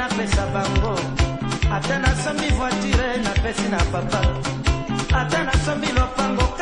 napesa bango ata nasombi voitire napesi na papa ata nasombi lopango